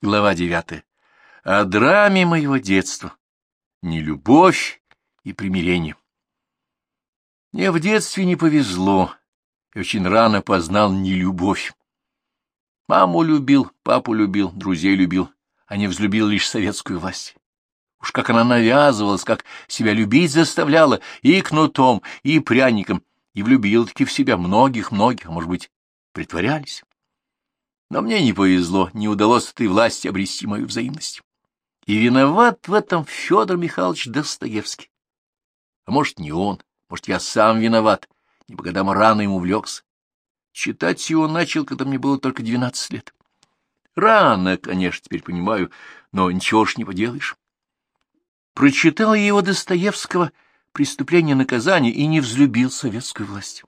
Глава девятая. О драме моего детства. Нелюбовь и примирение. Мне в детстве не повезло. Я очень рано познал нелюбовь. Маму любил, папу любил, друзей любил, а не взлюбил лишь советскую власть. Уж как она навязывалась, как себя любить заставляла и кнутом, и пряником, и влюбил-таки в себя многих-многих, а может быть, притворялись. Но мне не повезло, не удалось этой власти обрести мою взаимность. И виноват в этом Федор Михайлович Достоевский. А может, не он, может, я сам виноват, не по годам рано ему увлекся. Читать его начал, когда мне было только двенадцать лет. Рано, конечно, теперь понимаю, но ничего ж не поделаешь. Прочитал я его Достоевского «Преступление и наказание» и не взлюбил советскую власть.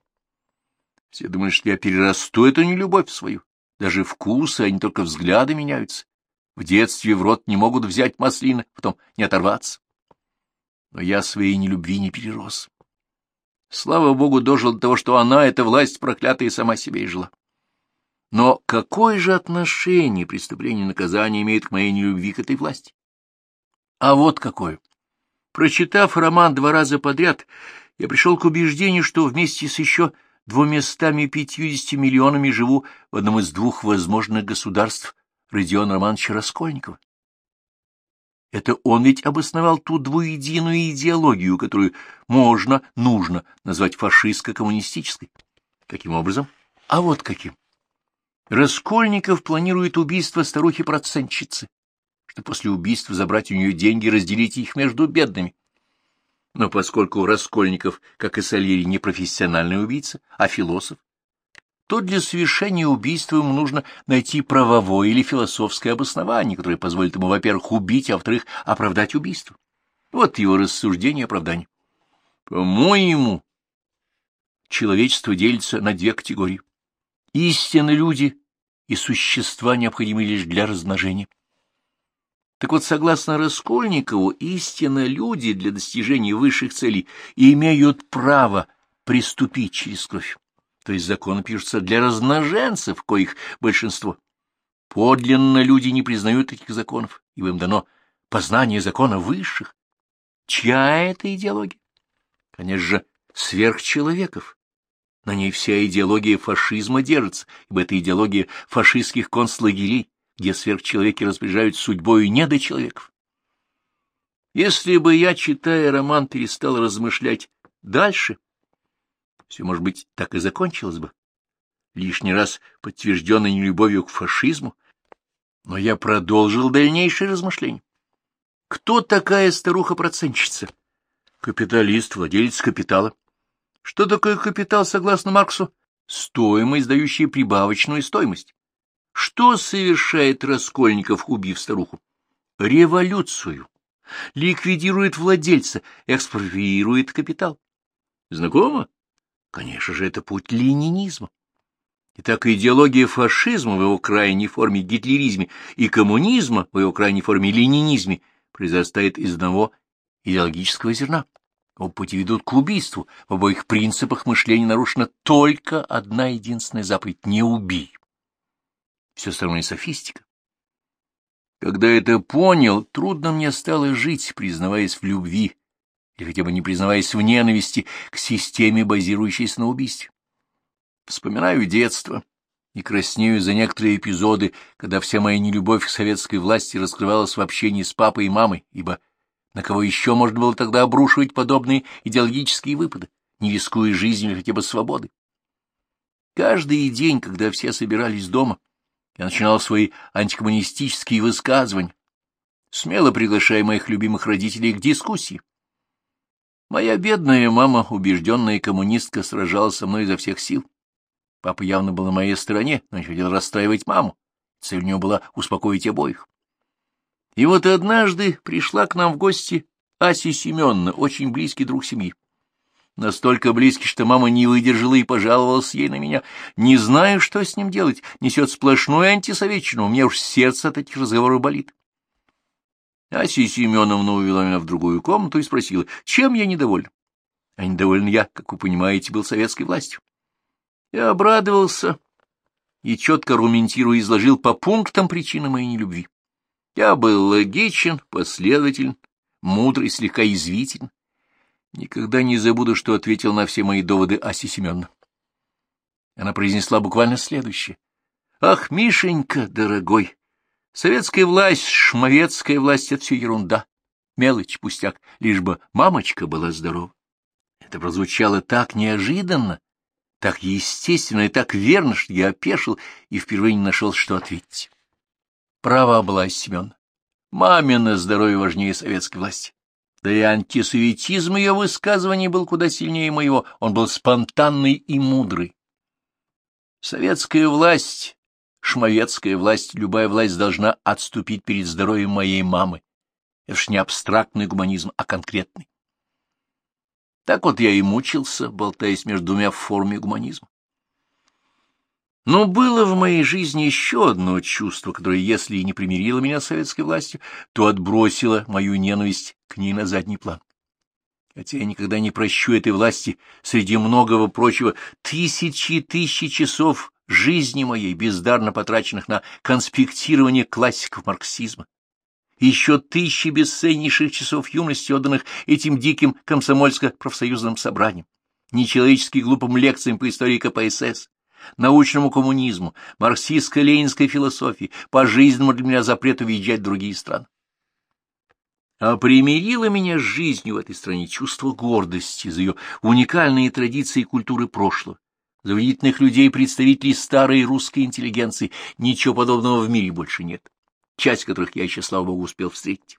Все думают, что я перерасту эту нелюбовь свою. Даже вкусы, не только взгляды меняются. В детстве в рот не могут взять маслины, потом не оторваться. Но я своей нелюбви не перерос. Слава богу, дожил до того, что она, эта власть проклятая, сама себе и жила. Но какое же отношение преступление и наказание имеют к моей нелюбви к этой власти? А вот какое. Прочитав роман два раза подряд, я пришел к убеждению, что вместе с еще двумястами пятьюдесяти миллионами живу в одном из двух возможных государств Родиона Романовича Раскольникова. Это он ведь обосновал ту двуединую идеологию, которую можно, нужно назвать фашистско-коммунистической. Каким образом? А вот каким. Раскольников планирует убийство старухи-процентщицы, что после убийства забрать у нее деньги и разделить их между бедными. Но поскольку Раскольников, как и Сальери, не профессиональный убийца, а философ, то для совершения убийства ему нужно найти правовое или философское обоснование, которое позволит ему, во-первых, убить, а во-вторых, оправдать убийство. Вот его рассуждение и оправдание. По-моему, человечество делится на две категории. Истинные люди и существа необходимы лишь для размножения. Так вот, согласно Раскольникову, истинно люди для достижения высших целей имеют право приступить через кровь. То есть законы пишутся для размноженцев, коих большинство. Подлинно люди не признают таких законов, ибо им дано познание закона высших. Чья это идеология? Конечно же, сверхчеловеков. На ней вся идеология фашизма держится, ибо это идеология фашистских концлагерей, где сверхчеловеки распоряжают судьбою недочеловеков. Если бы я, читая роман, перестал размышлять дальше, все, может быть, так и закончилось бы, лишний раз подтвержденной нелюбовью к фашизму, но я продолжил дальнейшие размышления. Кто такая старуха-процентщица? Капиталист, владелец капитала. Что такое капитал, согласно Марксу? Стоимость, дающая прибавочную стоимость. Что совершает Раскольников, убив старуху? Революцию. Ликвидирует владельца, экспроприирует капитал. Знакомо? Конечно же, это путь ленинизма. Итак, идеология фашизма в его крайней форме гитлеризме и коммунизма в его крайней форме ленинизме произрастает из одного идеологического зерна. Оба пути ведут к убийству. В обоих принципах мышления нарушена только одна единственная заповедь — не убий все остальное софистика. Когда это понял, трудно мне стало жить, признаваясь в любви, или хотя бы не признаваясь в ненависти к системе, базирующейся на убийстве. Вспоминаю детство и краснею за некоторые эпизоды, когда вся моя нелюбовь к советской власти раскрывалась в общении с папой и мамой, ибо на кого еще можно было тогда обрушивать подобные идеологические выпады, не рискуя жизнью хотя бы свободы? Каждый день, когда все собирались дома, я начинал свои антикоммунистические высказывания, смело приглашая моих любимых родителей к дискуссии. Моя бедная мама, убежденная коммунистка, сражалась со мной изо всех сил. Папа явно был на моей стороне, но не хотел расстраивать маму. Цель у него была успокоить обоих. И вот однажды пришла к нам в гости Ася Семеновна, очень близкий друг семьи настолько близкий, что мама не выдержала и пожаловалась ей на меня. Не знаю, что с ним делать, несет сплошную антисоветчину, у меня уж сердце от этих разговоров болит. Ася Семеновна увела меня в другую комнату и спросила, чем я недоволен. А недоволен я, как вы понимаете, был советской властью. Я обрадовался и, четко аргументируя, изложил по пунктам причины моей нелюбви. Я был логичен, последователен, мудрый, слегка язвителен. Никогда не забуду, что ответил на все мои доводы Аси Семеновна. Она произнесла буквально следующее. — Ах, Мишенька, дорогой, советская власть, шмовецкая власть — это все ерунда, мелочь, пустяк, лишь бы мамочка была здорова. Это прозвучало так неожиданно, так естественно и так верно, что я опешил и впервые не нашел, что ответить. Права была Семен. Мамина здоровье важнее советской власти. Да и антисоветизм ее высказываний был куда сильнее моего, он был спонтанный и мудрый. Советская власть, шмовецкая власть, любая власть должна отступить перед здоровьем моей мамы. Это ж не абстрактный гуманизм, а конкретный. Так вот я и мучился, болтаясь между двумя формами гуманизма. Но было в моей жизни еще одно чувство, которое, если и не примирило меня с советской властью, то отбросило мою ненависть к ней на задний план. Хотя я никогда не прощу этой власти среди многого прочего. Тысячи и тысячи часов жизни моей, бездарно потраченных на конспектирование классиков марксизма, еще тысячи бесценнейших часов юности, отданных этим диким комсомольско-профсоюзным собраниям, нечеловечески глупым лекциям по истории КПСС, научному коммунизму, марксистско-ленинской философии, пожизненному для меня запрету въезжать в другие страны. А примирило меня с жизнью в этой стране чувство гордости за ее уникальные традиции и культуры прошлого, за удивительных людей, представителей старой русской интеллигенции, ничего подобного в мире больше нет часть которых я еще, слава богу, успел встретить,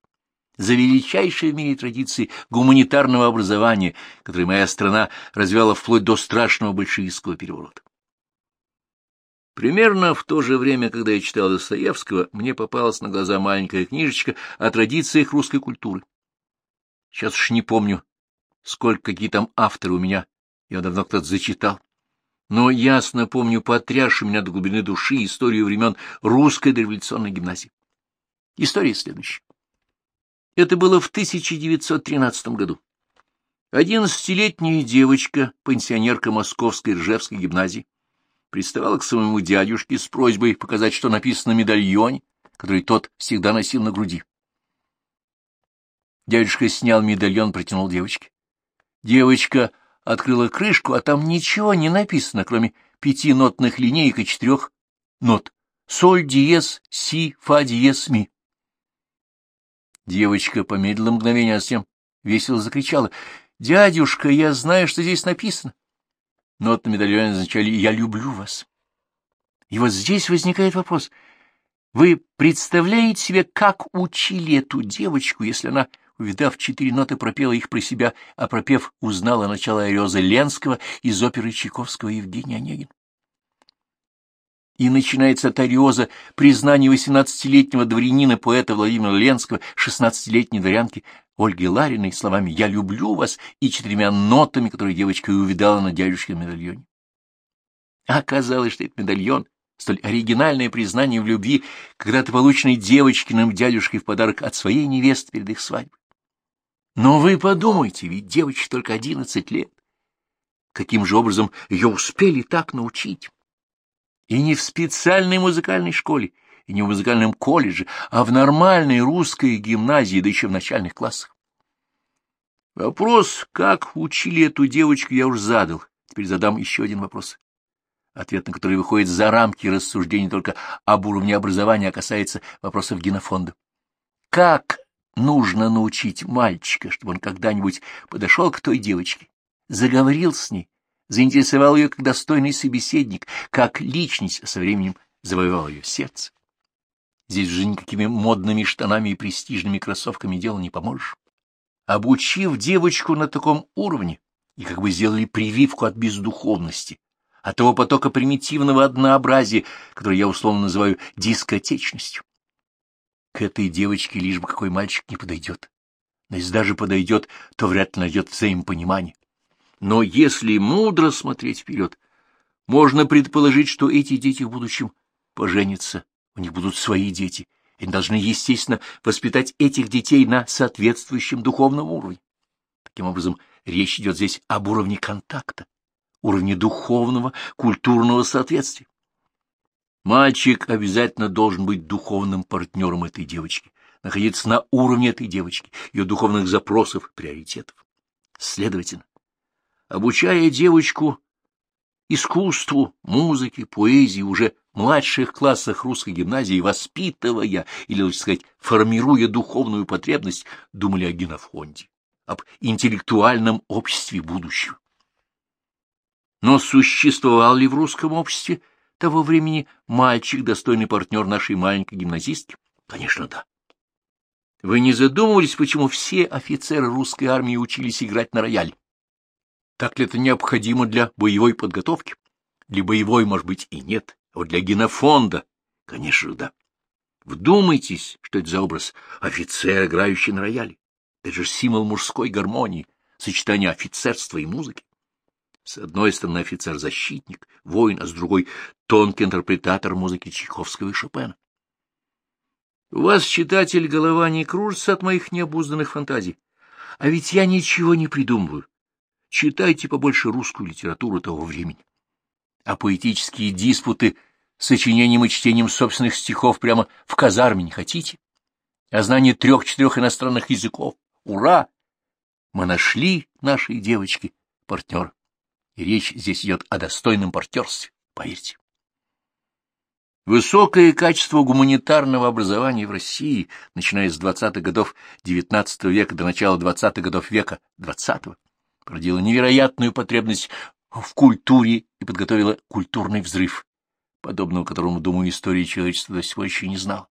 за величайшие в мире традиции гуманитарного образования, которые моя страна развела вплоть до страшного большевистского переворота. Примерно в то же время, когда я читал Достоевского, мне попалась на глаза маленькая книжечка о традициях русской культуры. Сейчас уж не помню, сколько какие там авторы у меня, я давно кто-то зачитал. Но ясно помню потрясшую меня до глубины души историю времен русской дореволюционной гимназии. История следующая. Это было в 1913 году. Одиннадцатилетняя девочка, пенсионерка Московской Ржевской гимназии, приставала к своему дядюшке с просьбой показать, что написано на медальоне, который тот всегда носил на груди. Дядюшка снял медальон, протянул девочке. Девочка открыла крышку, а там ничего не написано, кроме пяти нотных линеек и четырех нот. Соль, диез, си, фа, диез, ми. Девочка помедлила мгновение, а затем весело закричала. — Дядюшка, я знаю, что здесь написано. Нот на медальоне означали «Я люблю вас». И вот здесь возникает вопрос. Вы представляете себе, как учили эту девочку, если она, увидав четыре ноты, пропела их про себя, а пропев, узнала начало Ариоза Ленского из оперы Чайковского Евгения Онегин? и начинается тариоза признания восемнадцатилетнего дворянина поэта Владимира Ленского шестнадцатилетней дворянки Ольги Лариной словами «Я люблю вас» и четырьмя нотами, которые девочка и увидала на дядюшке медальоне. оказалось, что этот медальон — столь оригинальное признание в любви, когда-то полученной девочкиным дядюшкой в подарок от своей невесты перед их свадьбой. Но вы подумайте, ведь девочке только одиннадцать лет. Каким же образом ее успели так научить? И не в специальной музыкальной школе, и не в музыкальном колледже, а в нормальной русской гимназии, да еще в начальных классах. Вопрос, как учили эту девочку, я уж задал. Теперь задам еще один вопрос, ответ на который выходит за рамки рассуждений только об уровне образования, а касается вопросов генофонда. Как нужно научить мальчика, чтобы он когда-нибудь подошел к той девочке, заговорил с ней, заинтересовал ее как достойный собеседник, как личность, а со временем завоевал ее сердце. Здесь же никакими модными штанами и престижными кроссовками дело не поможешь. Обучив девочку на таком уровне, и как бы сделали прививку от бездуховности, от того потока примитивного однообразия, который я условно называю дискотечностью. К этой девочке лишь бы какой мальчик не подойдет. Но если даже подойдет, то вряд ли найдет взаимопонимание. Но если мудро смотреть вперед, можно предположить, что эти дети в будущем поженятся, у них будут свои дети, и они должны, естественно, воспитать этих детей на соответствующем духовном уровне. Таким образом, речь идет здесь об уровне контакта, уровне духовного, культурного соответствия. Мальчик обязательно должен быть духовным партнером этой девочки, находиться на уровне этой девочки, ее духовных запросов, приоритетов. Следовательно, обучая девочку искусству, музыке, поэзии уже младших классах русской гимназии, воспитывая, или лучше сказать, формируя духовную потребность, думали о генофонде, об интеллектуальном обществе будущего. Но существовал ли в русском обществе того времени мальчик, достойный партнер нашей маленькой гимназистки? Конечно, да. Вы не задумывались, почему все офицеры русской армии учились играть на рояле? Так ли это необходимо для боевой подготовки? Для боевой, может быть, и нет, вот для генофонда, конечно, да. Вдумайтесь, что это за образ офицер, играющий на рояле. Это же символ мужской гармонии, сочетание офицерства и музыки. С одной стороны офицер-защитник, воин, а с другой — тонкий интерпретатор музыки Чайковского и Шопена. У вас, читатель, голова не кружится от моих необузданных фантазий. А ведь я ничего не придумываю. Читайте побольше русскую литературу того времени. А поэтические диспуты сочинением и чтением собственных стихов прямо в казарме не хотите? А знание трех-четырех иностранных языков? Ура! Мы нашли нашей девочке партнера. И речь здесь идет о достойном партнерстве, поверьте. Высокое качество гуманитарного образования в России, начиная с 20-х годов XIX века до начала 20-х годов века XX, породило невероятную потребность в культуре и подготовило культурный взрыв, подобного которому, думаю, история человечества до сих пор еще не знала.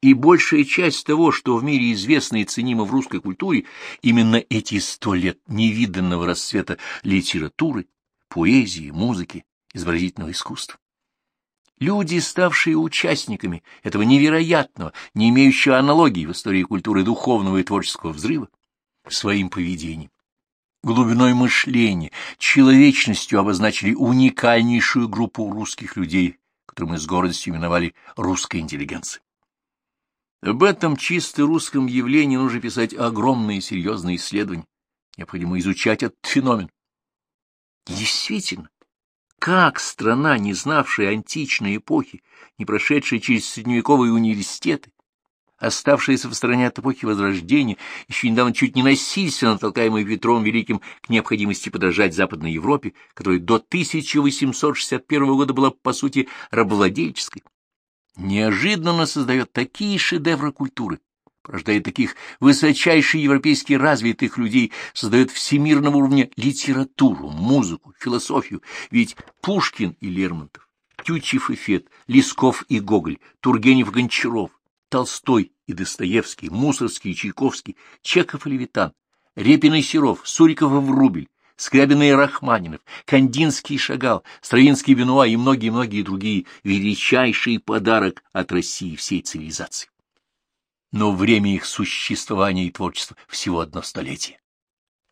И большая часть того, что в мире известно и ценимо в русской культуре, именно эти сто лет невиданного расцвета литературы, поэзии, музыки, изобразительного искусства. Люди, ставшие участниками этого невероятного, не имеющего аналогии в истории культуры духовного и творческого взрыва, своим поведением, глубиной мышления, человечностью обозначили уникальнейшую группу русских людей, которую мы с гордостью именовали русской интеллигенцией. Об этом чисто русском явлении нужно писать огромные серьезные исследования. Необходимо изучать этот феномен. действительно, как страна, не знавшая античной эпохи, не прошедшая через средневековые университеты, оставшаяся в стороне от эпохи Возрождения, еще недавно чуть не насильственно толкаемый ветром Великим к необходимости подражать Западной Европе, которая до 1861 года была, по сути, рабовладельческой, неожиданно создает такие шедевры культуры, порождает таких высочайших европейски развитых людей, создает всемирного уровня литературу, музыку, философию, ведь Пушкин и Лермонтов, Тютчев и Фет, Лесков и Гоголь, Тургенев и Гончаров, Толстой и Достоевский, Мусорский и Чайковский, Чеков и Левитан, Репин и Серов, Суриков и Врубель, Скрябин и Рахманинов, Кандинский и Шагал, Стравинский и Бенуа и многие-многие другие — величайший подарок от России всей цивилизации но время их существования и творчества всего одно столетие.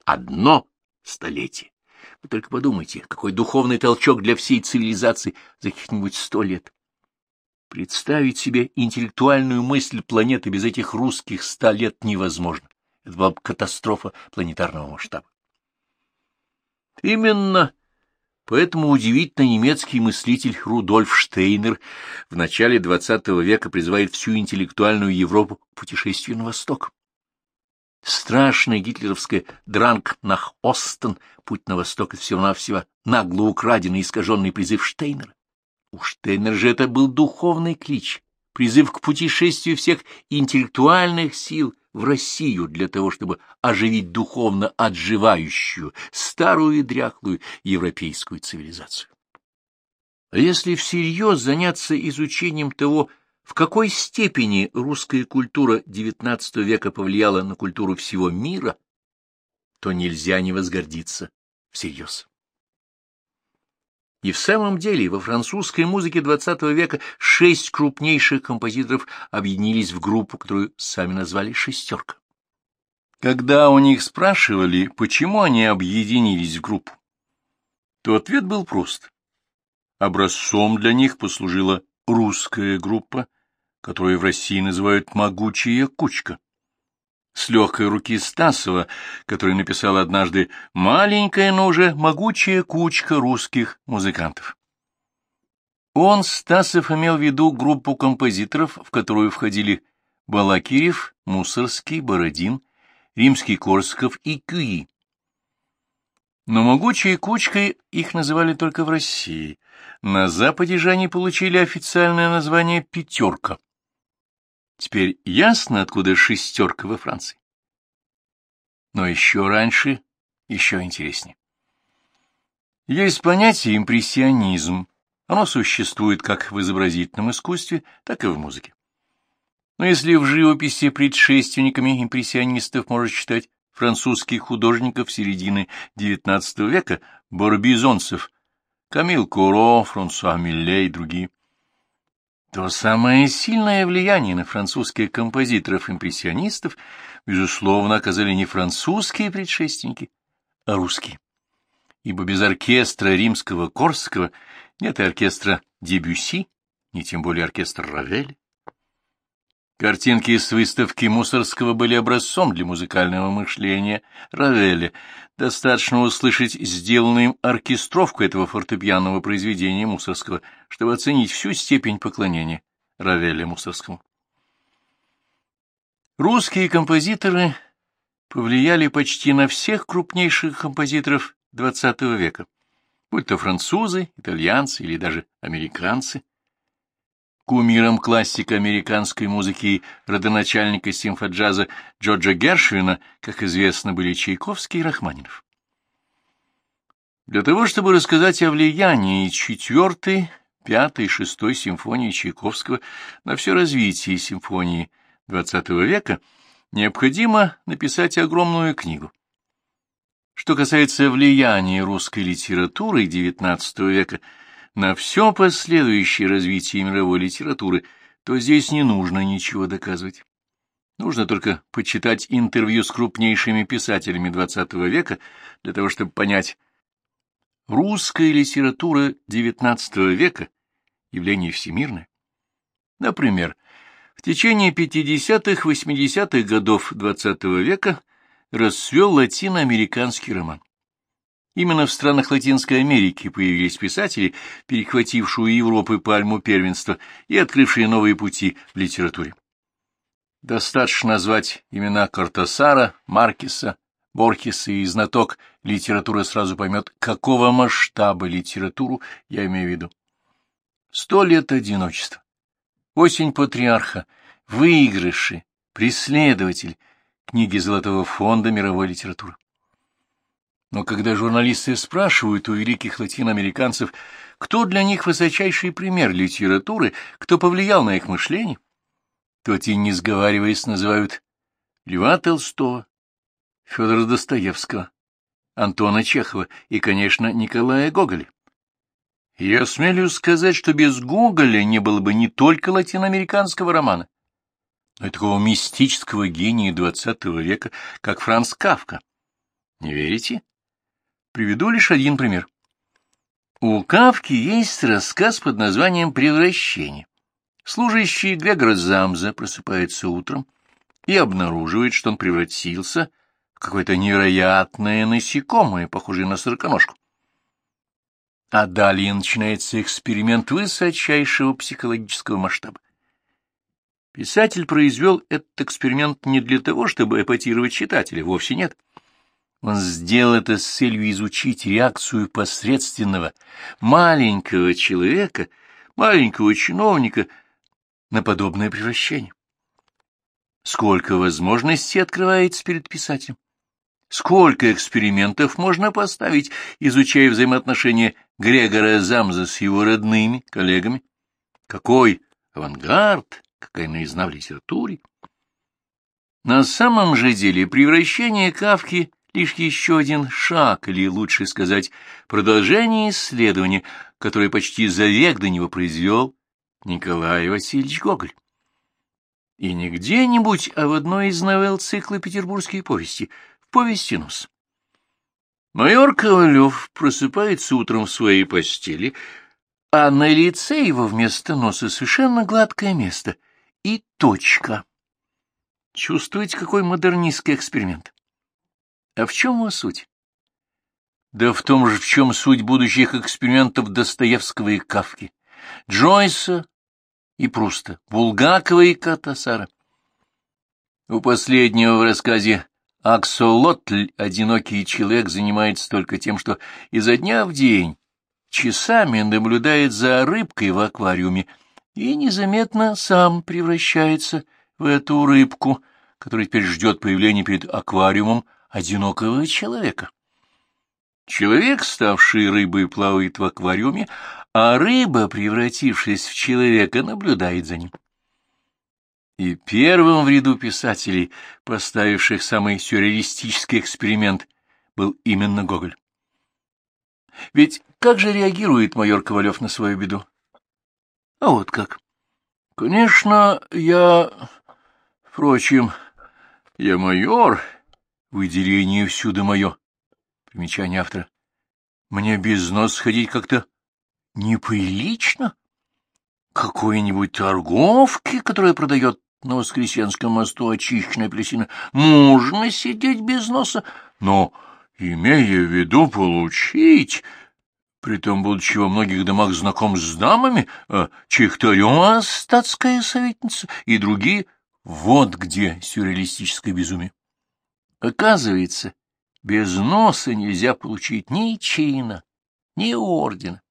Одно столетие. Вы только подумайте, какой духовный толчок для всей цивилизации за каких-нибудь сто лет. Представить себе интеллектуальную мысль планеты без этих русских ста лет невозможно. Это была бы катастрофа планетарного масштаба. Именно Поэтому удивительно немецкий мыслитель Рудольф Штейнер в начале XX века призывает всю интеллектуальную Европу к путешествию на восток. Страшная гитлеровская «Дранг нах Остен» «Путь на восток» — это всего-навсего нагло украденный искаженный призыв Штейнера. У Штейнера же это был духовный клич, призыв к путешествию всех интеллектуальных сил в Россию для того, чтобы оживить духовно отживающую, старую и дряхлую европейскую цивилизацию. А если всерьез заняться изучением того, в какой степени русская культура XIX века повлияла на культуру всего мира, то нельзя не возгордиться всерьез. И в самом деле во французской музыке XX века шесть крупнейших композиторов объединились в группу, которую сами назвали «шестерка». Когда у них спрашивали, почему они объединились в группу, то ответ был прост. Образцом для них послужила русская группа, которую в России называют «могучая кучка» с легкой руки Стасова, который написал однажды «Маленькая, но уже могучая кучка русских музыкантов». Он, Стасов, имел в виду группу композиторов, в которую входили Балакирев, Мусорский, Бородин, Римский-Корсков и Кюи. Но могучей кучкой их называли только в России. На Западе же они получили официальное название «пятерка». Теперь ясно, откуда шестерка во Франции. Но еще раньше, еще интереснее. Есть понятие импрессионизм. Оно существует как в изобразительном искусстве, так и в музыке. Но если в живописи предшественниками импрессионистов можно считать французских художников середины XIX века, барбизонцев, Камил Куро, Франсуа Милле и другие, то самое сильное влияние на французских композиторов-импрессионистов, безусловно, оказали не французские предшественники, а русские. Ибо без оркестра римского Корского нет и оркестра Дебюси, ни тем более оркестр Равель. Картинки с выставки Мусорского были образцом для музыкального мышления Равеля. Достаточно услышать сделанную им оркестровку этого фортепианного произведения Мусорского, чтобы оценить всю степень поклонения Равеля Мусорскому. Русские композиторы повлияли почти на всех крупнейших композиторов XX века, будь то французы, итальянцы или даже американцы. Кумиром классика американской музыки и родоначальника симфоджаза Джорджа Гершвина, как известно, были Чайковский и Рахманинов. Для того, чтобы рассказать о влиянии четвертой, пятой, шестой симфонии Чайковского на все развитие симфонии XX века, необходимо написать огромную книгу. Что касается влияния русской литературы XIX века – на все последующее развитие мировой литературы, то здесь не нужно ничего доказывать. Нужно только почитать интервью с крупнейшими писателями XX века для того, чтобы понять, русская литература XIX века — явление всемирное. Например, в течение 50-80-х годов XX века расцвел латиноамериканский роман. Именно в странах Латинской Америки появились писатели, перехватившие у Европы пальму первенства и открывшие новые пути в литературе. Достаточно назвать имена Картасара, Маркеса, Борхеса и знаток литературы сразу поймет, какого масштаба литературу я имею в виду. Сто лет одиночества, осень патриарха, выигрыши, преследователь, книги Золотого фонда мировой литературы. Но когда журналисты спрашивают у великих латиноамериканцев, кто для них высочайший пример литературы, кто повлиял на их мышление, то те, не сговариваясь, называют Льва Толстого, Федора Достоевского, Антона Чехова и, конечно, Николая Гоголя. Я смелю сказать, что без Гоголя не было бы не только латиноамериканского романа, но и такого мистического гения XX века, как Франц Кавка. Не верите? Приведу лишь один пример. У Кавки есть рассказ под названием «Превращение». Служащий Грегора Замза просыпается утром и обнаруживает, что он превратился в какое-то невероятное насекомое, похожее на сороконожку. А далее начинается эксперимент высочайшего психологического масштаба. Писатель произвел этот эксперимент не для того, чтобы эпатировать читателя, вовсе нет. — он сделал это с целью изучить реакцию посредственного маленького человека, маленького чиновника на подобное превращение. Сколько возможностей открывается перед писателем? Сколько экспериментов можно поставить, изучая взаимоотношения Грегора Замза с его родными, коллегами? Какой авангард, какая новизна в литературе! На самом же деле превращение Кавки лишь еще один шаг, или, лучше сказать, продолжение исследования, которое почти за век до него произвел Николай Васильевич Гоголь. И не где-нибудь, а в одной из новелл цикла «Петербургские повести», в повести «Нос». Майор Ковалев просыпается утром в своей постели, а на лице его вместо носа совершенно гладкое место и точка. Чувствуете, какой модернистский эксперимент? А в чем его суть? Да в том же, в чем суть будущих экспериментов Достоевского и Кавки, Джойса и Пруста, Булгакова и Катасара. У последнего в рассказе Аксолотль, одинокий человек, занимается только тем, что изо дня в день часами наблюдает за рыбкой в аквариуме и незаметно сам превращается в эту рыбку, которая теперь ждет появления перед аквариумом одинокого человека. Человек, ставший рыбой, плавает в аквариуме, а рыба, превратившись в человека, наблюдает за ним. И первым в ряду писателей, поставивших самый сюрреалистический эксперимент, был именно Гоголь. Ведь как же реагирует майор Ковалев на свою беду? А вот как. Конечно, я... Впрочем, я майор, выделение всюду мое. Примечание автора. Мне без нос ходить как-то неприлично. Какой-нибудь торговки, которая продает на Воскресенском мосту очищенные апельсины, можно сидеть без носа, но, имея в виду получить, притом будучи во многих домах знаком с дамами, а Чехтарева статская советница и другие, вот где сюрреалистическое безумие. Оказывается, без носа нельзя получить ни чина, ни ордена.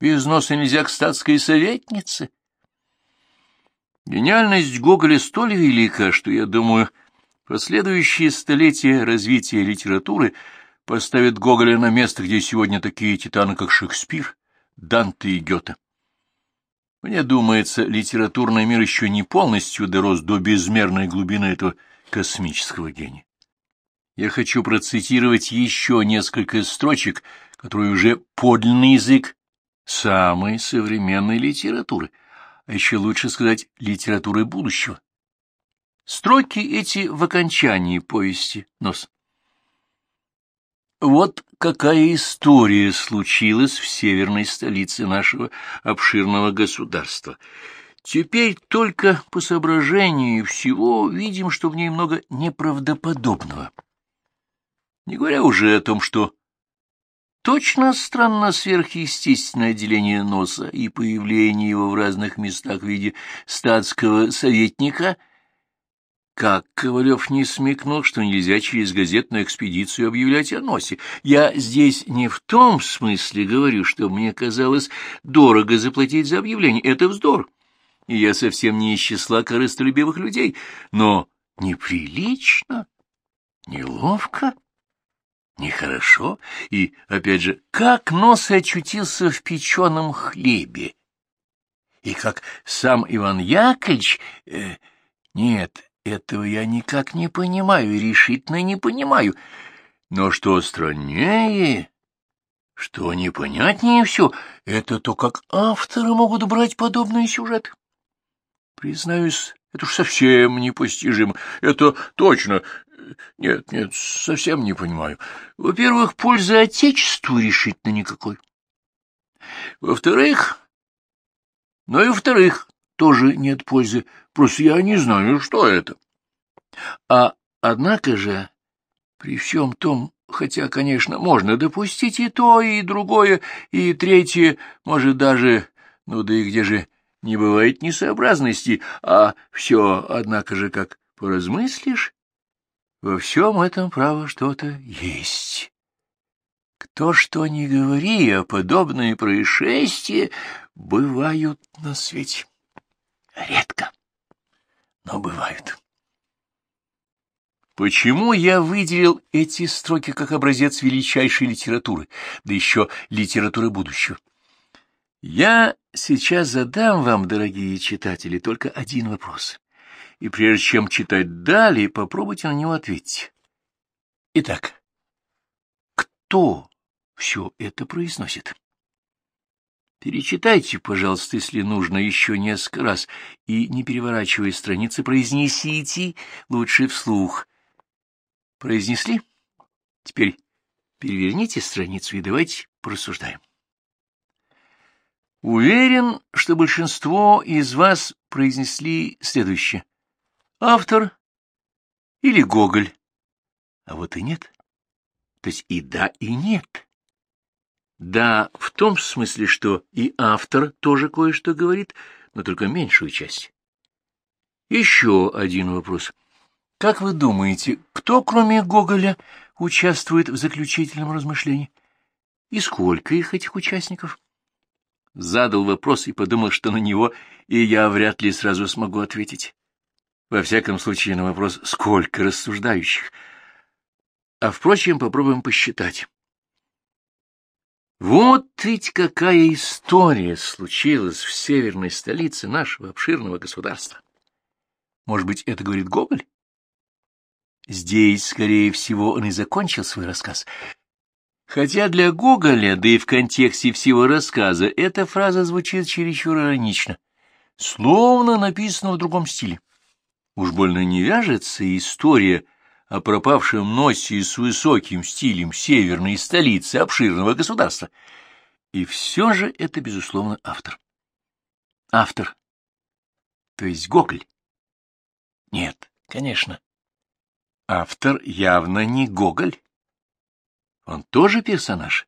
Без носа нельзя к статской советнице. Гениальность Гоголя столь велика, что, я думаю, последующие столетия развития литературы поставят Гоголя на место, где сегодня такие титаны, как Шекспир, Данте и Гёте. Мне думается, литературный мир еще не полностью дорос до безмерной глубины этого космического гения. Я хочу процитировать еще несколько строчек, которые уже подлинный язык самой современной литературы, а еще лучше сказать литературы будущего. Строки эти в окончании повести «Нос». Вот какая история случилась в северной столице нашего обширного государства. Теперь только по соображению всего видим, что в ней много неправдоподобного. Не говоря уже о том, что точно странно сверхъестественное отделение носа и появление его в разных местах в виде статского советника, как Ковалев не смекнул, что нельзя через газетную экспедицию объявлять о носе. Я здесь не в том смысле говорю, что мне казалось дорого заплатить за объявление. Это вздор. И я совсем не из числа корыстолюбивых людей. Но неприлично, неловко. Нехорошо, и, опять же, как нос очутился в печеном хлебе, и как сам Иван Яковлевич... Э, нет, этого я никак не понимаю, решительно не понимаю. Но что страннее, что непонятнее все, это то, как авторы могут брать подобные сюжеты. Признаюсь, это уж совсем непостижимо. Это точно нет, нет, совсем не понимаю. Во-первых, пользы Отечеству решительно никакой. Во-вторых, ну и во-вторых, тоже нет пользы. Просто я не знаю, что это. А однако же, при всем том, хотя, конечно, можно допустить и то, и другое, и третье, может, даже, ну да и где же не бывает несообразности, а все, однако же, как поразмыслишь, во всем этом, право, что-то есть. Кто что ни говори, а подобные происшествия бывают на свете. Редко, но бывают. Почему я выделил эти строки как образец величайшей литературы, да еще литературы будущего? Я сейчас задам вам, дорогие читатели, только один вопрос и прежде чем читать далее, попробуйте на него ответить. Итак, кто все это произносит? Перечитайте, пожалуйста, если нужно, еще несколько раз, и, не переворачивая страницы, произнесите лучше вслух. Произнесли? Теперь переверните страницу и давайте порассуждаем. Уверен, что большинство из вас произнесли следующее. Автор или Гоголь. А вот и нет. То есть и да, и нет. Да, в том смысле, что и автор тоже кое-что говорит, но только меньшую часть. Еще один вопрос. Как вы думаете, кто, кроме Гоголя, участвует в заключительном размышлении? И сколько их, этих участников? Задал вопрос и подумал, что на него и я вряд ли сразу смогу ответить. Во всяком случае, на вопрос «сколько рассуждающих?». А, впрочем, попробуем посчитать. Вот ведь какая история случилась в северной столице нашего обширного государства. Может быть, это говорит Гоголь? Здесь, скорее всего, он и закончил свой рассказ. Хотя для Гоголя, да и в контексте всего рассказа, эта фраза звучит чересчур иронично, словно написана в другом стиле. Уж больно не вяжется история о пропавшем носе с высоким стилем северной столицы обширного государства. И все же это, безусловно, автор. Автор. То есть Гоголь. Нет, конечно. Автор явно не Гоголь. Он тоже персонаж.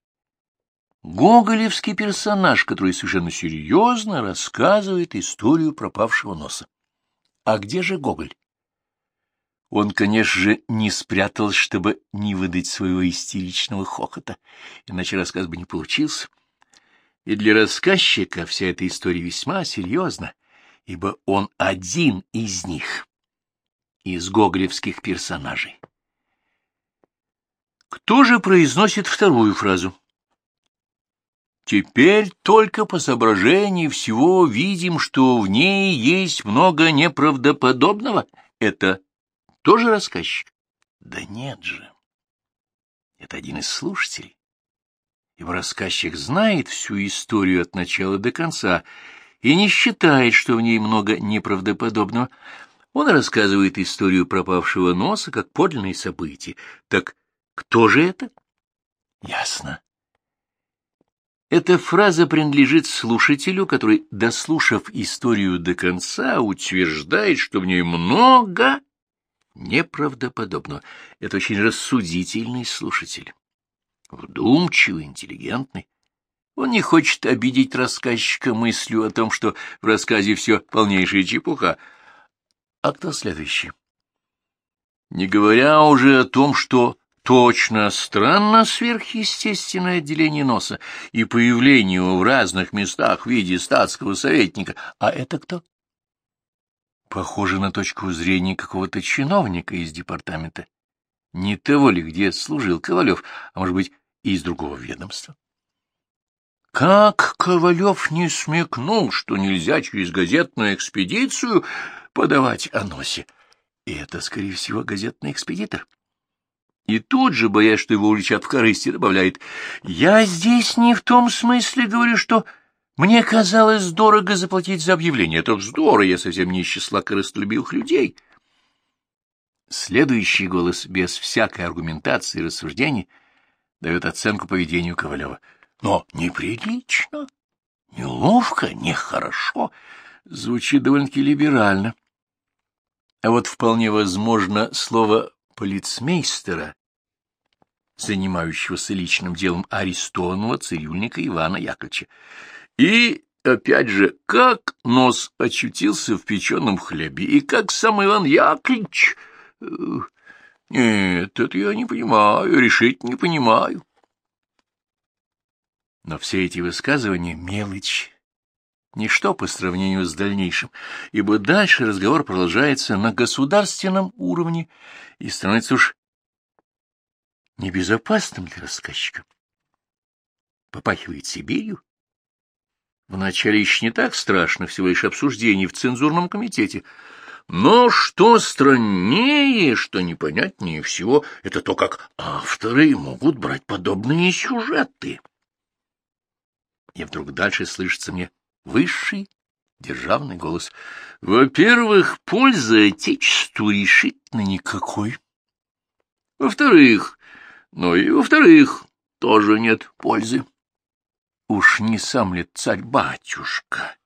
Гоголевский персонаж, который совершенно серьезно рассказывает историю пропавшего носа. А где же Гоголь? Он, конечно же, не спрятался, чтобы не выдать своего истеричного хохота, иначе рассказ бы не получился. И для рассказчика вся эта история весьма серьезна, ибо он один из них, из гоголевских персонажей. Кто же произносит вторую фразу? Теперь только по соображению всего видим, что в ней есть много неправдоподобного. Это тоже рассказчик? Да нет же. Это один из слушателей. Его рассказчик знает всю историю от начала до конца и не считает, что в ней много неправдоподобного. Он рассказывает историю пропавшего носа как подлинные события. Так кто же это? Ясно. Эта фраза принадлежит слушателю, который, дослушав историю до конца, утверждает, что в ней много неправдоподобного. Это очень рассудительный слушатель, вдумчивый, интеллигентный. Он не хочет обидеть рассказчика мыслью о том, что в рассказе все полнейшая чепуха. А кто следующий? Не говоря уже о том, что точно странно сверхъестественное отделение носа и появление его в разных местах в виде статского советника. А это кто? Похоже на точку зрения какого-то чиновника из департамента. Не того ли, где служил Ковалев, а, может быть, и из другого ведомства. Как Ковалев не смекнул, что нельзя через газетную экспедицию подавать о носе? И это, скорее всего, газетный экспедитор. И тут же, боясь, что его уличат в корысти, добавляет, «Я здесь не в том смысле говорю, что мне казалось дорого заплатить за объявление. Это здорово, я совсем не из числа корыстолюбивых людей». Следующий голос, без всякой аргументации и рассуждений, дает оценку поведению Ковалева. Но неприлично, неловко, нехорошо. Звучит довольно-таки либерально. А вот вполне возможно слово полицмейстера, занимающегося личным делом арестованного цирюльника Ивана Яковлевича. И, опять же, как нос очутился в печеном хлебе, и как сам Иван Яковлевич... Э, нет, это я не понимаю, решить не понимаю. Но все эти высказывания — мелочь, ничто по сравнению с дальнейшим, ибо дальше разговор продолжается на государственном уровне и становится уж небезопасным для рассказчика. Попахивает Сибирью. Вначале еще не так страшно, всего лишь обсуждение в цензурном комитете. Но что страннее, что непонятнее всего, это то, как авторы могут брать подобные сюжеты. И вдруг дальше слышится мне высший державный голос. Во-первых, пользы Отечеству решительно никакой. Во-вторых, но и во-вторых, тоже нет пользы. Уж не сам ли царь-батюшка?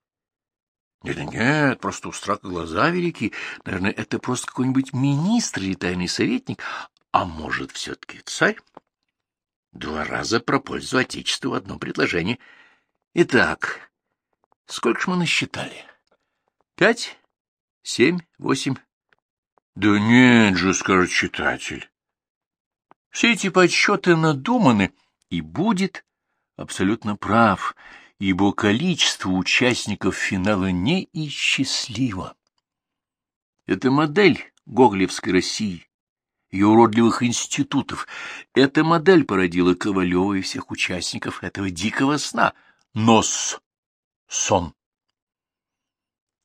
Нет-нет, просто у страха глаза велики. Наверное, это просто какой-нибудь министр или тайный советник. А может, все-таки царь? Два раза про пользу Отечеству в одном предложении. Итак, сколько ж мы насчитали? Пять? Семь? Восемь? Да нет же, скажет читатель. Все эти подсчеты надуманы, и будет абсолютно прав, ибо количество участников финала неисчислимо. Это модель Гоголевской России, ее уродливых институтов. Эта модель породила Ковалева и всех участников этого дикого сна. Нос. Сон.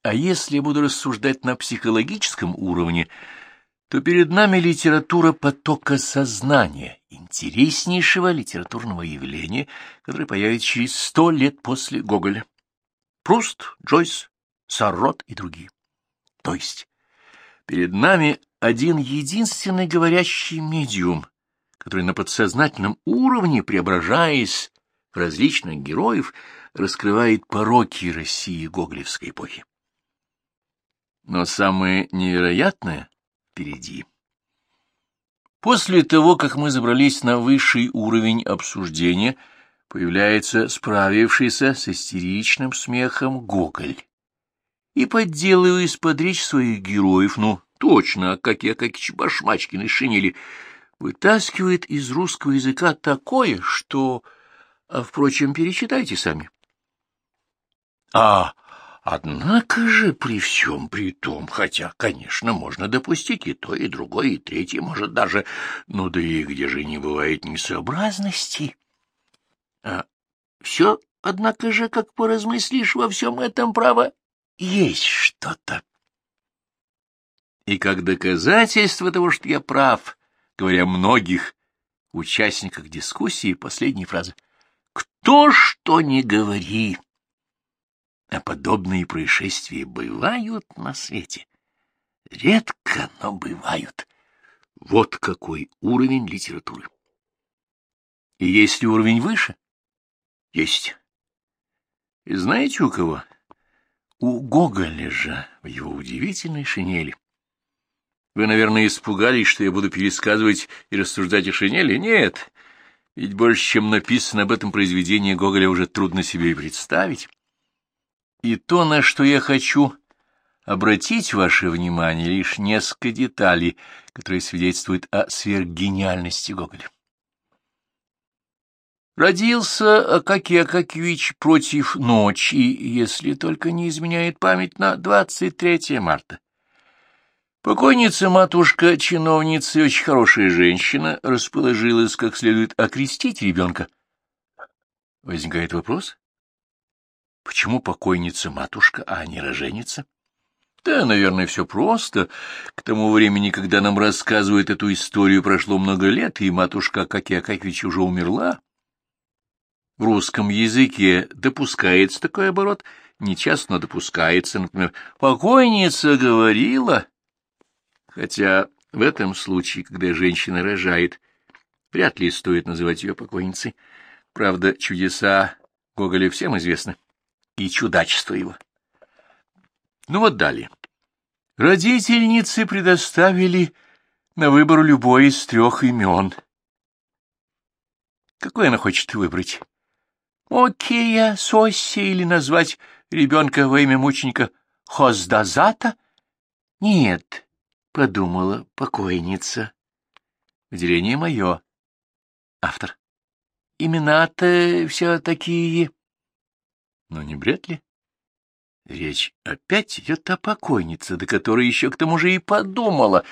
А если я буду рассуждать на психологическом уровне, то перед нами литература потока сознания, интереснейшего литературного явления, которое появится через сто лет после Гоголя. Пруст, Джойс, Саррот и другие. То есть перед нами один единственный говорящий медиум, который на подсознательном уровне, преображаясь в различных героев, раскрывает пороки России гоголевской эпохи. Но самое невероятное впереди. После того, как мы забрались на высший уровень обсуждения, появляется справившийся с истеричным смехом Гоголь. И, подделывая из-под речь своих героев, ну, точно, как я, как башмачкины шинели, вытаскивает из русского языка такое, что... А, впрочем, перечитайте сами. А Однако же при всем при том, хотя, конечно, можно допустить и то, и другое, и третье, может даже, ну да и где же не бывает несообразности. А все, однако же, как поразмыслишь во всем этом право, есть что-то. И как доказательство того, что я прав, говоря многих участниках дискуссии, последняя фраза. Кто что не говори, а подобные происшествия бывают на свете. Редко, но бывают. Вот какой уровень литературы. И есть ли уровень выше? Есть. И знаете у кого? У Гоголя же, в его удивительной шинели. Вы, наверное, испугались, что я буду пересказывать и рассуждать о шинели? Нет, ведь больше, чем написано об этом произведении Гоголя, уже трудно себе и представить. И то, на что я хочу обратить ваше внимание, лишь несколько деталей, которые свидетельствуют о сверхгениальности Гоголя. Родился Акакий Акакевич против ночи, если только не изменяет память, на 23 марта. Покойница матушка, чиновница и очень хорошая женщина, расположилась как следует окрестить ребенка. Возникает вопрос, Почему покойница матушка, а не роженица? Да, наверное, все просто. К тому времени, когда нам рассказывают эту историю, прошло много лет, и матушка Акакия Акакевич уже умерла. В русском языке допускается такой оборот, нечасто, допускается. Например, «покойница говорила», хотя в этом случае, когда женщина рожает, вряд ли стоит называть ее покойницей. Правда, чудеса Гоголя всем известны и чудачество его. Ну вот далее. Родительницы предоставили на выбор любое из трех имен. Какое она хочет выбрать? Окея, Сосси или назвать ребенка во имя мученика Хоздазата? Нет, подумала покойница. Выделение мое. Автор. Имена-то все такие но не бред ли? Речь опять идет о покойнице, до которой еще к тому же и подумала.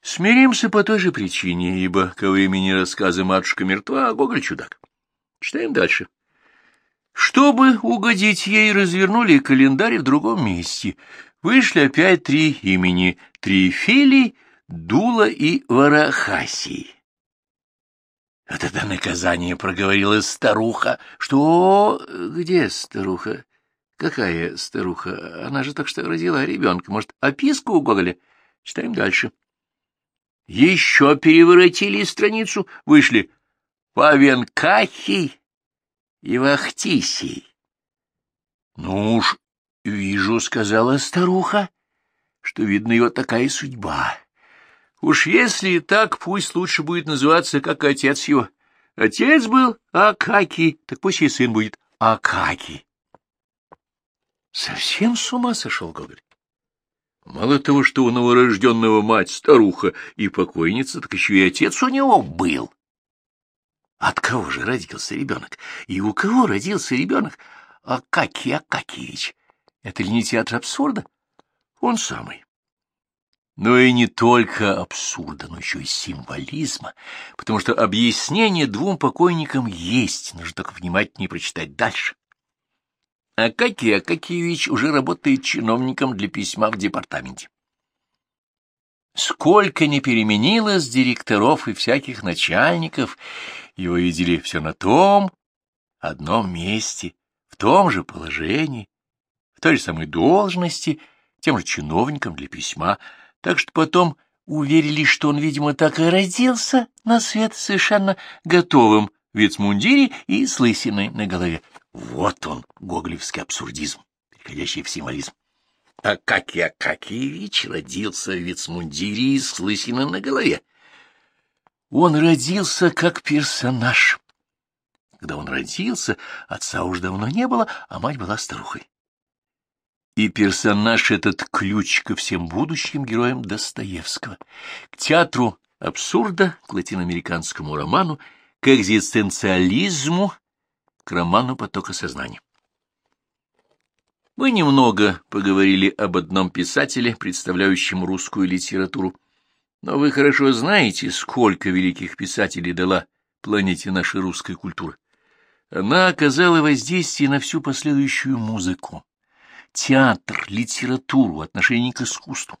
Смиримся по той же причине, ибо ко времени рассказа матушка мертва, а Гоголь чудак. Читаем дальше. Чтобы угодить ей, развернули календарь в другом месте. Вышли опять три имени — Трифилий, Дула и Варахасий. Вот это наказание проговорила старуха. Что? Где старуха? Какая старуха? Она же так что родила ребенка. Может, описку у Гоголя? Читаем дальше. Еще переворотили страницу, вышли Павенкахий и Вахтисий. Ну уж, вижу, сказала старуха, что, видно, его такая судьба. Уж если и так, пусть лучше будет называться, как отец его, Отец был Акакий, так пусть и сын будет Акакий. Совсем с ума сошел Гоголь. Мало того, что у новорожденного мать старуха и покойница, так еще и отец у него был. От кого же родился ребенок? И у кого родился ребенок? Акакий Акакиевич. Это ли не театр абсурда? Он самый. Но и не только абсурда, но еще и символизма, потому что объяснение двум покойникам есть, нужно только внимательнее прочитать дальше. Акакий Акакиевич уже работает чиновником для письма в департаменте. Сколько не переменилось директоров и всяких начальников, его видели все на том одном месте, в том же положении, в той же самой должности, тем же чиновником для письма, так что потом уверились, что он, видимо, так и родился на свет совершенно готовым в вицмундире и с лысиной на голове. Вот он, гоголевский абсурдизм, переходящий в символизм. Акакий Акакиевич родился в вицмундире и с лысиной на голове. Он родился как персонаж. Когда он родился, отца уж давно не было, а мать была старухой. И персонаж этот ключ ко всем будущим героям Достоевского, к театру абсурда, к латиноамериканскому роману, к экзистенциализму, к роману потока сознания. Мы немного поговорили об одном писателе, представляющем русскую литературу, но вы хорошо знаете, сколько великих писателей дала планете нашей русской культуры. Она оказала воздействие на всю последующую музыку, театр, литературу, отношение к искусству.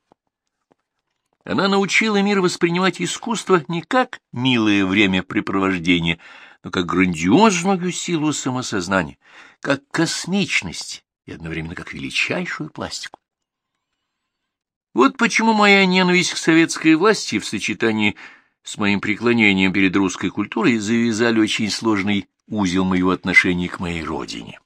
Она научила мир воспринимать искусство не как милое времяпрепровождение, но как грандиозную силу самосознания, как космичность и одновременно как величайшую пластику. Вот почему моя ненависть к советской власти в сочетании с моим преклонением перед русской культурой завязали очень сложный узел моего отношения к моей родине.